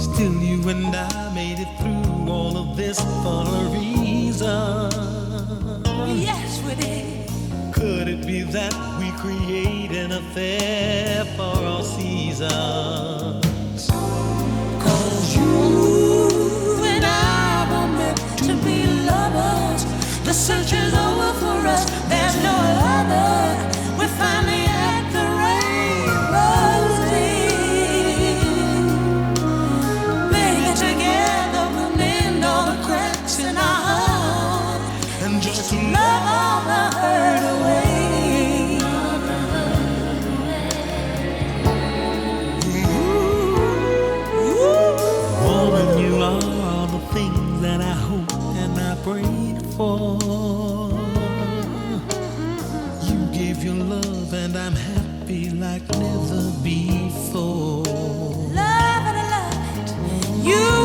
Still, you and I made it through all of this for a reason. Yes, we did. Could it be that we create an affair for our season? and I'm happy like never before. Love and I love it. You.